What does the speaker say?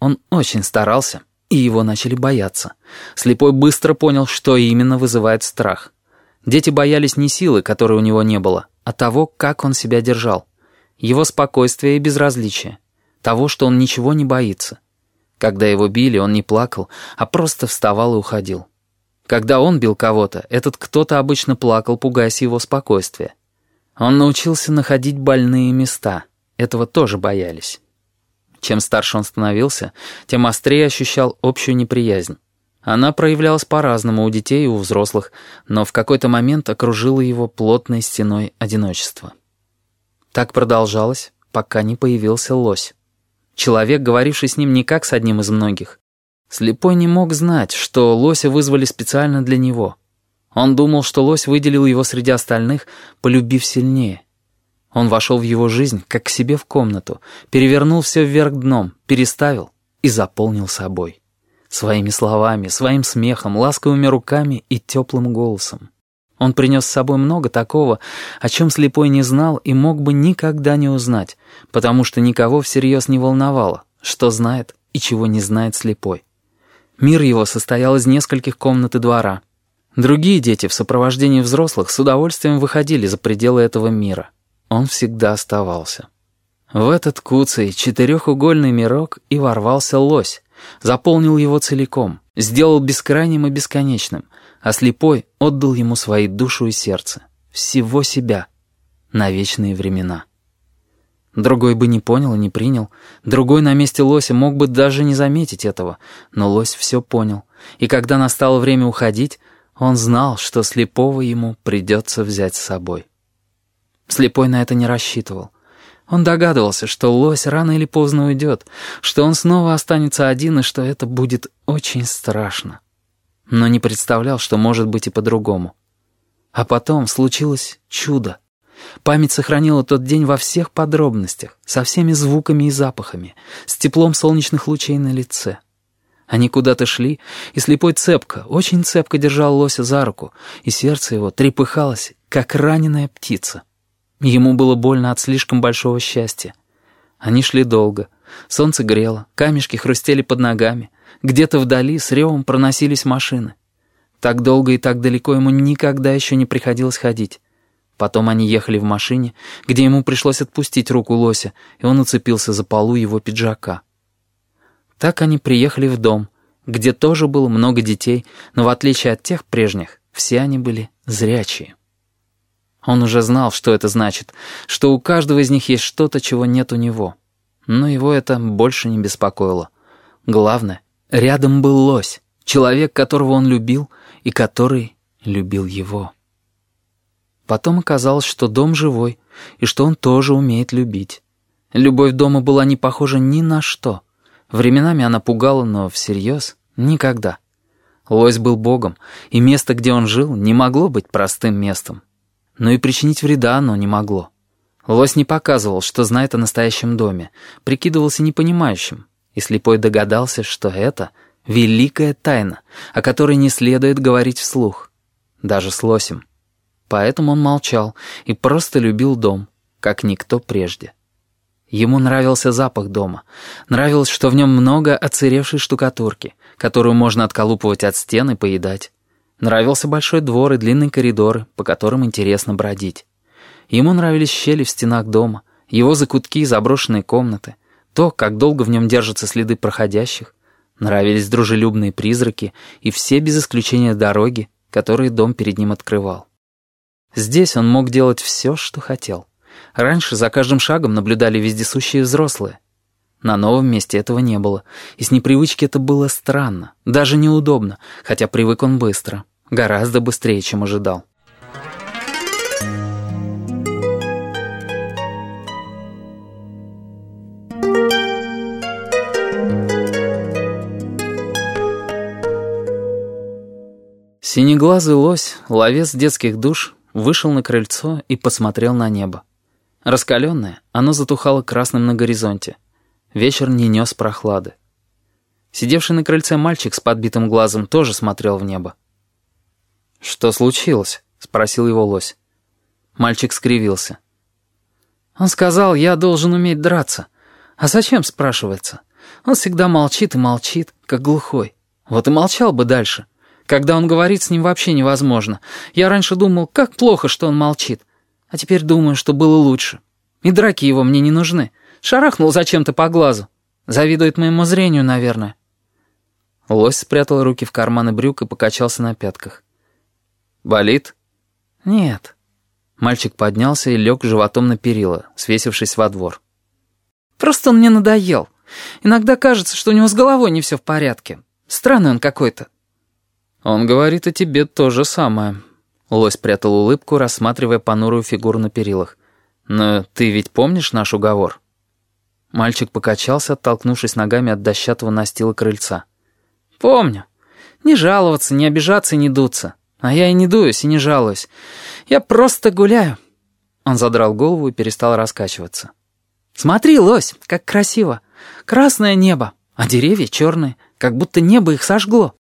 Он очень старался, и его начали бояться. Слепой быстро понял, что именно вызывает страх. Дети боялись не силы, которой у него не было, а того, как он себя держал. Его спокойствие и безразличие. Того, что он ничего не боится. Когда его били, он не плакал, а просто вставал и уходил. Когда он бил кого-то, этот кто-то обычно плакал, пугаясь его спокойствия. Он научился находить больные места. Этого тоже боялись. Чем старше он становился, тем острее ощущал общую неприязнь. Она проявлялась по-разному у детей и у взрослых, но в какой-то момент окружила его плотной стеной одиночества. Так продолжалось, пока не появился лось. Человек, говоривший с ним не как с одним из многих. Слепой не мог знать, что лося вызвали специально для него. Он думал, что лось выделил его среди остальных, полюбив сильнее. Он вошел в его жизнь, как к себе в комнату, перевернул все вверх дном, переставил и заполнил собой. Своими словами, своим смехом, ласковыми руками и теплым голосом. Он принес с собой много такого, о чем слепой не знал и мог бы никогда не узнать, потому что никого всерьез не волновало, что знает и чего не знает слепой. Мир его состоял из нескольких комнат и двора. Другие дети в сопровождении взрослых с удовольствием выходили за пределы этого мира — он всегда оставался. В этот куцый четырехугольный мирок и ворвался лось, заполнил его целиком, сделал бескрайним и бесконечным, а слепой отдал ему свои душу и сердце, всего себя, на вечные времена. Другой бы не понял и не принял, другой на месте лося мог бы даже не заметить этого, но лось все понял, и когда настало время уходить, он знал, что слепого ему придется взять с собой. Слепой на это не рассчитывал. Он догадывался, что лось рано или поздно уйдет, что он снова останется один и что это будет очень страшно. Но не представлял, что может быть и по-другому. А потом случилось чудо. Память сохранила тот день во всех подробностях, со всеми звуками и запахами, с теплом солнечных лучей на лице. Они куда-то шли, и слепой цепко, очень цепко держал лося за руку, и сердце его трепыхалось, как раненая птица. Ему было больно от слишком большого счастья. Они шли долго. Солнце грело, камешки хрустели под ногами. Где-то вдали с ревом проносились машины. Так долго и так далеко ему никогда еще не приходилось ходить. Потом они ехали в машине, где ему пришлось отпустить руку лося, и он уцепился за полу его пиджака. Так они приехали в дом, где тоже было много детей, но в отличие от тех прежних, все они были зрячие. Он уже знал, что это значит, что у каждого из них есть что-то, чего нет у него. Но его это больше не беспокоило. Главное, рядом был лось, человек, которого он любил и который любил его. Потом оказалось, что дом живой, и что он тоже умеет любить. Любовь дома была не похожа ни на что. Временами она пугала, но всерьез никогда. Лось был богом, и место, где он жил, не могло быть простым местом но и причинить вреда оно не могло. Лось не показывал, что знает о настоящем доме, прикидывался непонимающим, и слепой догадался, что это великая тайна, о которой не следует говорить вслух, даже с лосем. Поэтому он молчал и просто любил дом, как никто прежде. Ему нравился запах дома, нравилось, что в нем много оцаревшей штукатурки, которую можно отколупывать от стен и поедать. Нравился большой двор и длинные коридоры, по которым интересно бродить. Ему нравились щели в стенах дома, его закутки и заброшенные комнаты, то, как долго в нем держатся следы проходящих. Нравились дружелюбные призраки и все без исключения дороги, которые дом перед ним открывал. Здесь он мог делать все, что хотел. Раньше за каждым шагом наблюдали вездесущие взрослые. На новом месте этого не было, и с непривычки это было странно, даже неудобно, хотя привык он быстро. Гораздо быстрее, чем ожидал. Синеглазый лось, ловец детских душ, вышел на крыльцо и посмотрел на небо. Раскаленное, оно затухало красным на горизонте. Вечер не нес прохлады. Сидевший на крыльце мальчик с подбитым глазом тоже смотрел в небо. «Что случилось?» — спросил его лось. Мальчик скривился. «Он сказал, я должен уметь драться. А зачем, спрашивается? Он всегда молчит и молчит, как глухой. Вот и молчал бы дальше. Когда он говорит, с ним вообще невозможно. Я раньше думал, как плохо, что он молчит. А теперь думаю, что было лучше. И драки его мне не нужны. Шарахнул зачем-то по глазу. Завидует моему зрению, наверное. Лось спрятал руки в карманы брюк и покачался на пятках. «Болит?» «Нет». Мальчик поднялся и лег животом на перила, свесившись во двор. «Просто он мне надоел. Иногда кажется, что у него с головой не все в порядке. Странный он какой-то». «Он говорит о тебе то же самое». Лось прятал улыбку, рассматривая понурую фигуру на перилах. «Но ты ведь помнишь наш уговор?» Мальчик покачался, оттолкнувшись ногами от дощатого настила крыльца. «Помню. Не жаловаться, не обижаться и не дуться. А я и не дуюсь, и не жалуюсь. Я просто гуляю». Он задрал голову и перестал раскачиваться. «Смотри, лось, как красиво. Красное небо, а деревья черные, как будто небо их сожгло».